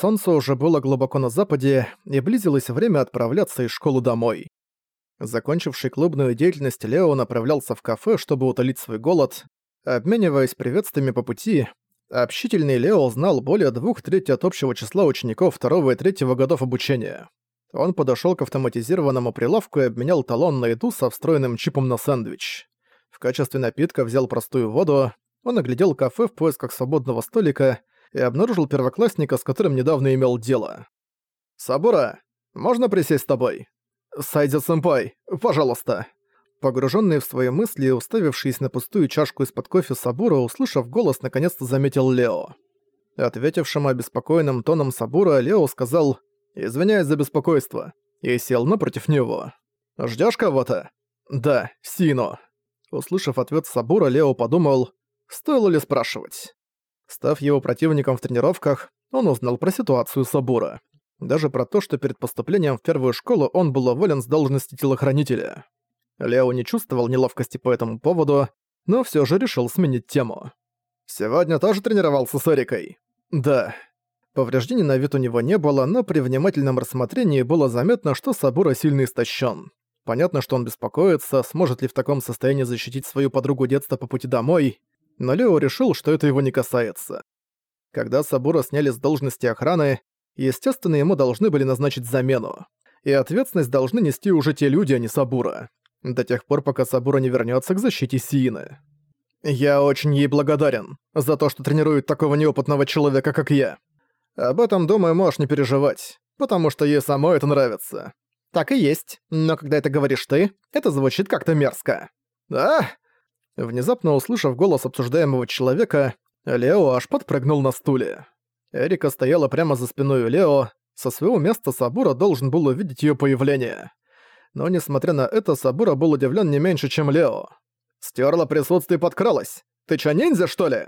Солнце уже было глубоко на западе, и близилось время отправляться из школы домой. Закончивший клубную деятельность, Лео направлялся в кафе, чтобы утолить свой голод. Обмениваясь приветствиями по пути, общительный Лео знал более двух трети от общего числа учеников второго и третьего годов обучения. Он подошёл к автоматизированному прилавку и обменял талон на еду со встроенным чипом на сэндвич. В качестве напитка взял простую воду, он оглядел кафе в поисках свободного столика и обнаружил первоклассника, с которым недавно имел дело. «Сабура, можно присесть с тобой?» «Сайдзи-сэмпай, пожалуйста». Погруженный в свои мысли и уставившись на пустую чашку из-под кофе Сабура, услышав голос, наконец-то заметил Лео. Ответившему обеспокоенным тоном Сабура, Лео сказал «Извиняюсь за беспокойство» и сел напротив него. «Ждёшь кого-то?» «Да, Сино». Услышав ответ Сабура, Лео подумал, стоило ли спрашивать. Став его противником в тренировках, он узнал про ситуацию Сабура. Даже про то, что перед поступлением в первую школу он был уволен с должности телохранителя. Лео не чувствовал неловкости по этому поводу, но всё же решил сменить тему. «Сегодня тоже тренировался с Эрикой?» «Да». Повреждений на вид у него не было, но при внимательном рассмотрении было заметно, что Сабура сильно истощен. Понятно, что он беспокоится, сможет ли в таком состоянии защитить свою подругу детства по пути домой но Лео решил, что это его не касается. Когда Сабура сняли с должности охраны, естественно, ему должны были назначить замену. И ответственность должны нести уже те люди, а не Сабура. До тех пор, пока Сабура не вернется к защите Сиины. Я очень ей благодарен за то, что тренирует такого неопытного человека, как я. Об этом, думаю, можешь не переживать, потому что ей самой это нравится. Так и есть, но когда это говоришь ты, это звучит как-то мерзко. А? Внезапно услышав голос обсуждаемого человека, Лео аж подпрыгнул на стуле. Эрика стояла прямо за спиной Лео, со своего места Сабура должен был увидеть её появление. Но несмотря на это, Сабура был удивлен не меньше, чем Лео. «Стерла присутствие подкралась. Ты чё, ниндзя, что ли?»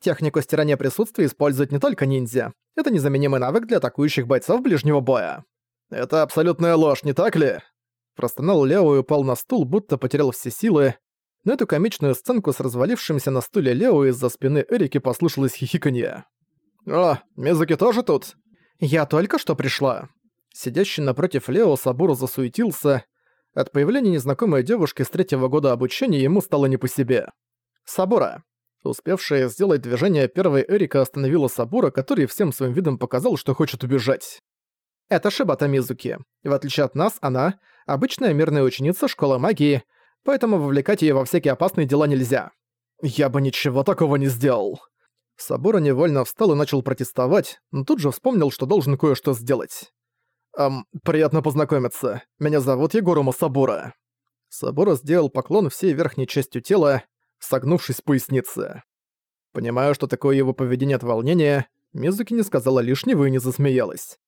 Технику стирания присутствия используют не только ниндзя. Это незаменимый навык для атакующих бойцов ближнего боя. «Это абсолютная ложь, не так ли?» Простонал Лео и упал на стул, будто потерял все силы. На эту комичную сценку с развалившимся на стуле Лео из-за спины Эрики послышалось хихиканье. «О, Мизуки тоже тут?» «Я только что пришла». Сидящий напротив Лео Сабуру засуетился. От появления незнакомой девушки с третьего года обучения ему стало не по себе. «Сабура». Успевшая сделать движение первой Эрика остановила Сабура, который всем своим видом показал, что хочет убежать. «Это Шибата Мизуки. В отличие от нас, она — обычная мирная ученица школы магии — поэтому вовлекать её во всякие опасные дела нельзя. Я бы ничего такого не сделал. Сабура невольно встал и начал протестовать, но тут же вспомнил, что должен кое-что сделать. «Эм, приятно познакомиться. Меня зовут Егору Сабура». Сабура сделал поклон всей верхней частью тела, согнувшись в пояснице. Понимая, что такое его поведение от волнения, Мизуки не сказала лишнего и не засмеялась.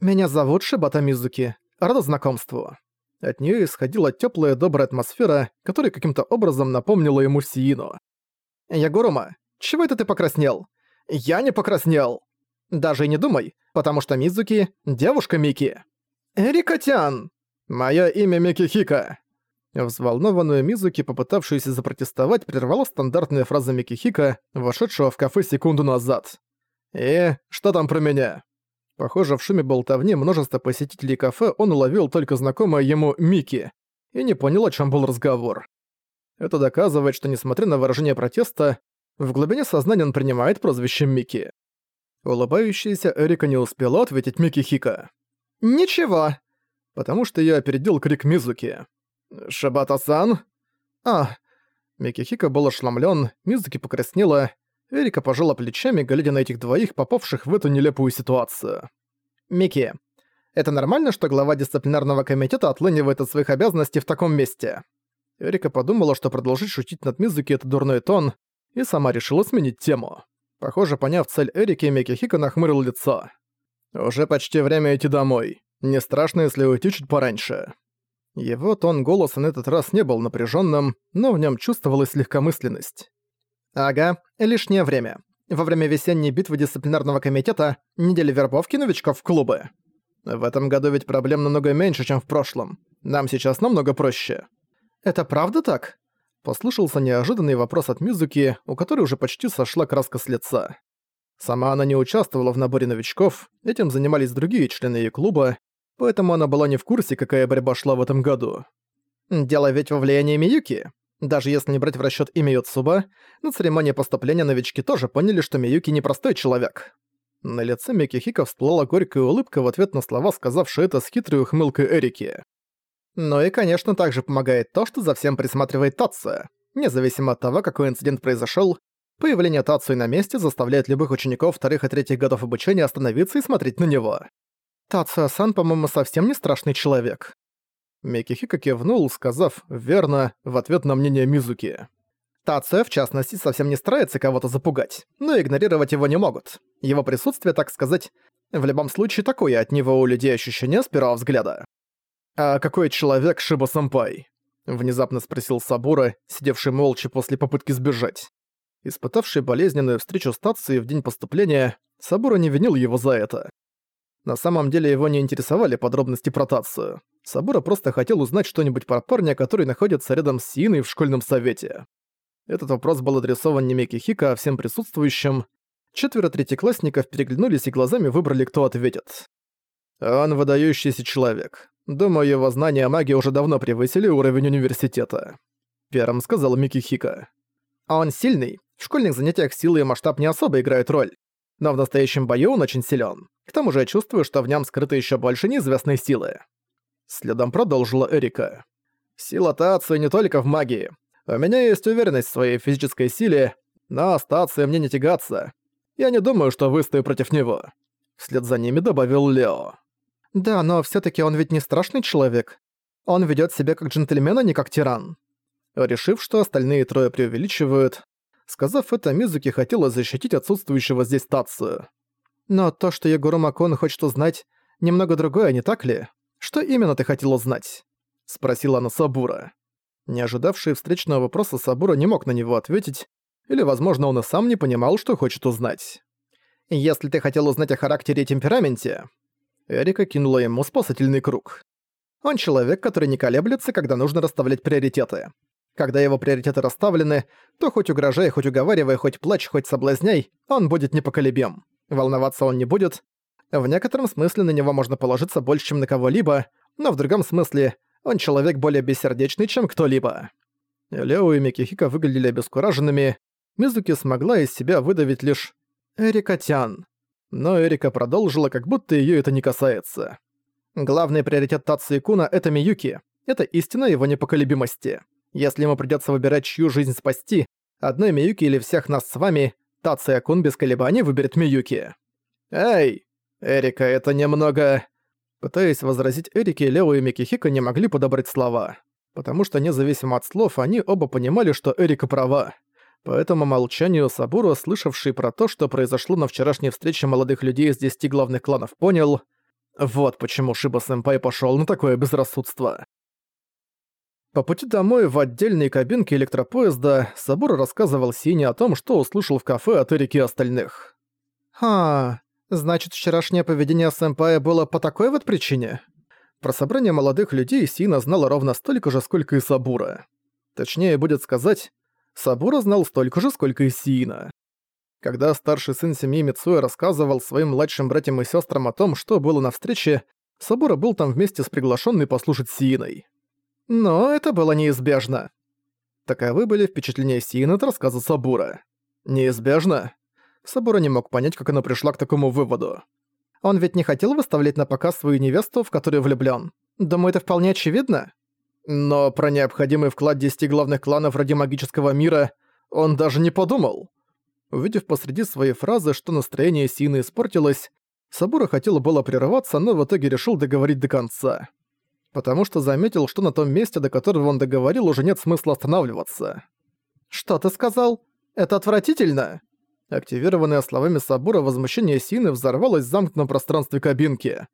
«Меня зовут Шибата Мизуки. Рада знакомству». От нее исходила теплая добрая атмосфера, которая каким-то образом напомнила ему Сиину. «Ягурума, чего это ты покраснел?» «Я не покраснел!» «Даже и не думай, потому что Мизуки — девушка Мики». «Эрикотян!» «Моё имя Мики Хика!» Взволнованную Мизуки, попытавшуюся запротестовать, прервала стандартная фраза Мики Хика, вошедшего в кафе секунду назад. «И что там про меня?» Похоже, в шуме болтовни множество посетителей кафе он уловил только знакомое ему Мики и не понял, о чем был разговор. Это доказывает, что несмотря на выражение протеста, в глубине сознания он принимает прозвище Мики. Улыбающаяся Эрика не успела ответить Мики Хика. «Ничего!» Потому что я опередил крик Мизуки. «Шабата-сан?» «А!» Мики Хика был ошеломлен, Мизуки покраснела, Эрика пожала плечами, глядя на этих двоих, попавших в эту нелепую ситуацию. «Микки, это нормально, что глава дисциплинарного комитета отлынивает от своих обязанностей в таком месте?» Эрика подумала, что продолжить шутить над Мизуки — это дурной тон, и сама решила сменить тему. Похоже, поняв цель Эрики, Микки Хика нахмурил лицо. «Уже почти время идти домой. Не страшно, если уйти чуть пораньше». Его тон голоса на этот раз не был напряженным, но в нем чувствовалась легкомысленность. Ага, лишнее время. Во время весенней битвы дисциплинарного комитета неделя вербовки новичков в клубы. В этом году ведь проблем намного меньше, чем в прошлом. Нам сейчас намного проще. Это правда так? Послышался неожиданный вопрос от Мизуки, у которой уже почти сошла краска с лица. Сама она не участвовала в наборе новичков, этим занимались другие члены ее клуба, поэтому она была не в курсе, какая борьба шла в этом году. Дело ведь во влиянии Миюки. Даже если не брать в расчёт имя Юцуба, на церемонии поступления новички тоже поняли, что Миюки непростой человек. На лице Микихика всплыла горькая улыбка в ответ на слова, сказавшие это с хитрой ухмылкой Эрики. Ну и, конечно, также помогает то, что за всем присматривает Татсо. Независимо от того, какой инцидент произошёл, появление Тацуи на месте заставляет любых учеников вторых и третьих годов обучения остановиться и смотреть на него. Тацуя-сан, по-моему, совсем не страшный человек. Микихика кивнул, сказав «верно» в ответ на мнение Мизуки. Тацуя, в частности, совсем не старается кого-то запугать, но игнорировать его не могут. Его присутствие, так сказать, в любом случае такое от него у людей ощущение с первого взгляда. «А какой человек Шиба-сэмпай?» — внезапно спросил Сабура, сидевший молча после попытки сбежать. Испытавший болезненную встречу с Тацией в день поступления, Сабура не винил его за это. На самом деле его не интересовали подробности про Тацию. Сабура просто хотел узнать что-нибудь про парня, который находится рядом с Синой в школьном совете. Этот вопрос был адресован не Микихика, а всем присутствующим. Четверо третьеклассников переглянулись и глазами выбрали, кто ответит. Он выдающийся человек. Думаю, его знания о магии уже давно превысили уровень университета. Первым сказал Микихика. Он сильный. В школьных занятиях силы и масштаб не особо играют роль. Но в настоящем бою он очень силен. К тому же я чувствую, что в нем скрыто еще больше неизвестной силы. Следом продолжила Эрика. Сила Тации не только в магии. У меня есть уверенность в своей физической силе, но с Тацией мне не тягаться. Я не думаю, что выстою против него. Вслед за ними добавил Лео. Да, но все таки он ведь не страшный человек. Он ведет себя как джентльмен, а не как тиран. Решив, что остальные трое преувеличивают, сказав это, Мизуки хотела защитить отсутствующего здесь Тацию. Но то, что Егору Макон хочет узнать, немного другое, не так ли? Что именно ты хотел узнать? Спросила она Сабура. Не ожидавший встречного вопроса Сабура не мог на него ответить, или, возможно, он и сам не понимал, что хочет узнать. «Если ты хотел узнать о характере и темпераменте...» Эрика кинула ему спасательный круг. Он человек, который не колеблется, когда нужно расставлять приоритеты. Когда его приоритеты расставлены, то хоть угрожай, хоть уговаривай, хоть плачь, хоть соблазняй, он будет непоколебим. Волноваться он не будет. В некотором смысле на него можно положиться больше, чем на кого-либо, но в другом смысле он человек более бессердечный, чем кто-либо. Лео и Микихика выглядели обескураженными. Мизуки смогла из себя выдавить лишь «Эрика Тян». Но Эрика продолжила, как будто её это не касается. Главный приоритет Татсу Куна — это Миюки. Это истина его непоколебимости. Если ему придётся выбирать, чью жизнь спасти, одной Миюки или всех нас с вами, Тация Кун без колебаний выберет Миюки. «Эй, Эрика, это немного...» Пытаясь возразить Эрике, Лео и Микихика не могли подобрать слова. Потому что независимо от слов, они оба понимали, что Эрика права. Поэтому молчанию Сабуру, слышавший про то, что произошло на вчерашней встрече молодых людей из десяти главных кланов, понял, вот почему Шиба-сэмпай пошёл на такое безрассудство. По пути домой в отдельной кабинке электропоезда Сабура рассказывал Сине о том, что услышал в кафе от Эрики остальных. «Ха, значит, вчерашнее поведение сэмпая было по такой вот причине?» Про собрание молодых людей Сина знала ровно столько же, сколько и Сабура. Точнее будет сказать, Сабура знал столько же, сколько и Сина. Когда старший сын семьи Мицуэ рассказывал своим младшим братьям и сестрам о том, что было на встрече, Сабура был там вместе с приглашенной послушать Сииной. Но это было неизбежно. Таковы были впечатления Сиин от рассказа Сабура. Неизбежно? Сабура не мог понять, как она пришла к такому выводу. Он ведь не хотел выставлять на показ свою невесту, в которую влюблён. Думаю, это вполне очевидно. Но про необходимый вклад десяти главных кланов ради магического мира он даже не подумал. Увидев посреди своей фразы, что настроение Сины испортилось, Сабура хотел было прерываться, но в итоге решил договорить до конца потому что заметил, что на том месте, до которого он договорил, уже нет смысла останавливаться. «Что ты сказал? Это отвратительно!» Активированное словами Сабура возмущение Сины взорвалось в замкнутом пространстве кабинки.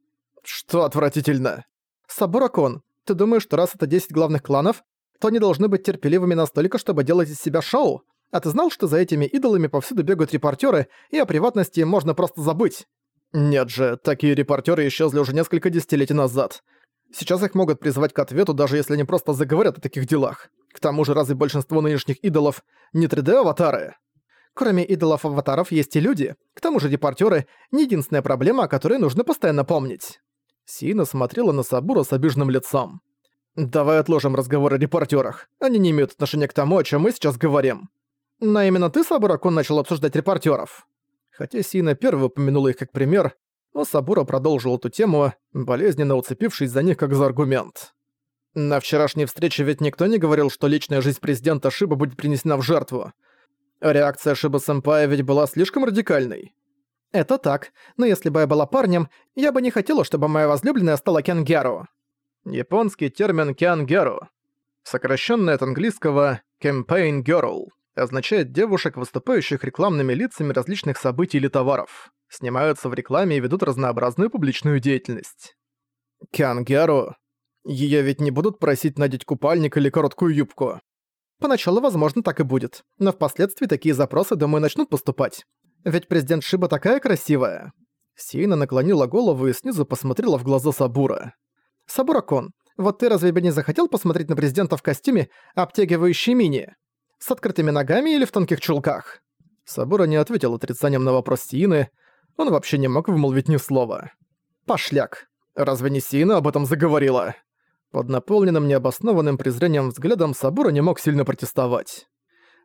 «Что отвратительно?» «Сабура-кон, ты думаешь, что раз это 10 главных кланов, то они должны быть терпеливыми настолько, чтобы делать из себя шоу? А ты знал, что за этими идолами повсюду бегают репортеры, и о приватности можно просто забыть?» «Нет же, такие репортеры исчезли уже несколько десятилетий назад. Сейчас их могут призвать к ответу, даже если они просто заговорят о таких делах. К тому же разве большинство нынешних идолов не 3D-аватары? Кроме идолов-аватаров есть и люди. К тому же репортеры — не единственная проблема, о которой нужно постоянно помнить». Сина смотрела на Сабура с обиженным лицом. «Давай отложим разговор о репортерах. Они не имеют отношения к тому, о чем мы сейчас говорим». «Но именно ты, Сабуракон, начал обсуждать репортеров. Хотя Сина первой упомянула их как пример, но Сабура продолжил эту тему, болезненно уцепившись за них как за аргумент. На вчерашней встрече ведь никто не говорил, что личная жизнь президента Шиба будет принесена в жертву. Реакция Шиба-сэмпая ведь была слишком радикальной. Это так, но если бы я была парнем, я бы не хотела, чтобы моя возлюбленная стала Кенгеру. Японский термин Кенгеру, сокращенный от английского Campaign Girl, означает девушек, выступающих рекламными лицами различных событий или товаров. Снимаются в рекламе и ведут разнообразную публичную деятельность. Кенгеру Её ведь не будут просить надеть купальник или короткую юбку. Поначалу, возможно, так и будет, но впоследствии такие запросы, думаю, начнут поступать. Ведь президент Шиба такая красивая. Сейна наклонила голову и снизу посмотрела в глаза Сабура. «Сабура-кон, вот ты разве бы не захотел посмотреть на президента в костюме, обтягивающий мини? С открытыми ногами или в тонких чулках?» Сабура не ответил отрицанием на вопрос Сиины, он вообще не мог вымолвить ни слова. «Пошляк! Разве не Сина об этом заговорила?» Под наполненным необоснованным презрением взглядом Сабура не мог сильно протестовать.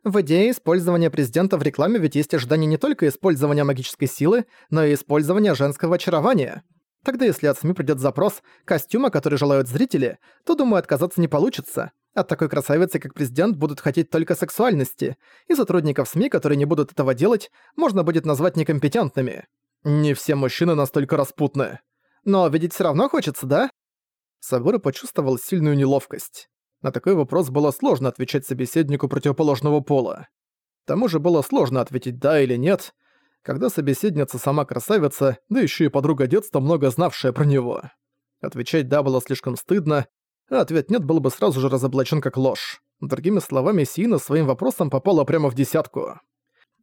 В идее использования президента в рекламе ведь есть ожидание не только использования магической силы, но и использования женского очарования. Тогда если от СМИ придёт запрос костюма, который желают зрители, то, думаю, отказаться не получится. От такой красавицы, как президент, будут хотеть только сексуальности, и сотрудников СМИ, которые не будут этого делать, можно будет назвать некомпетентными. Не все мужчины настолько распутны. Но видеть всё равно хочется, да? Сабура почувствовал сильную неловкость. На такой вопрос было сложно отвечать собеседнику противоположного пола. К тому же было сложно ответить «да» или «нет», когда собеседница сама красавица, да еще и подруга детства, много знавшая про него. Отвечать «да» было слишком стыдно, а ответ «нет» был бы сразу же разоблачен как ложь. Другими словами, Сина своим вопросом попала прямо в десятку.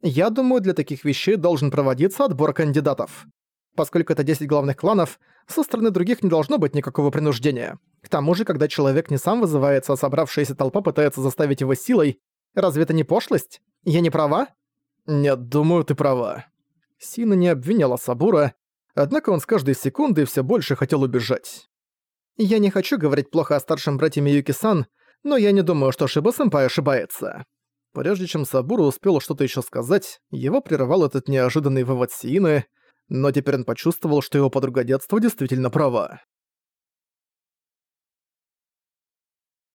«Я думаю, для таких вещей должен проводиться отбор кандидатов. Поскольку это 10 главных кланов, со стороны других не должно быть никакого принуждения. К тому же, когда человек не сам вызывается, а собравшаяся толпа пытается заставить его силой, разве это не пошлость? Я не права? Нет, думаю, ты права. Сина не обвиняла Сабура, однако он с каждой секундой все больше хотел убежать. Я не хочу говорить плохо о старшем брате Миюки-сан, но я не думаю, что Шиба-сэмпай ошибается. Прежде чем Сабура успел что-то еще сказать, его прервал этот неожиданный вывод Сиины — но теперь он почувствовал, что его подруга детства действительно права.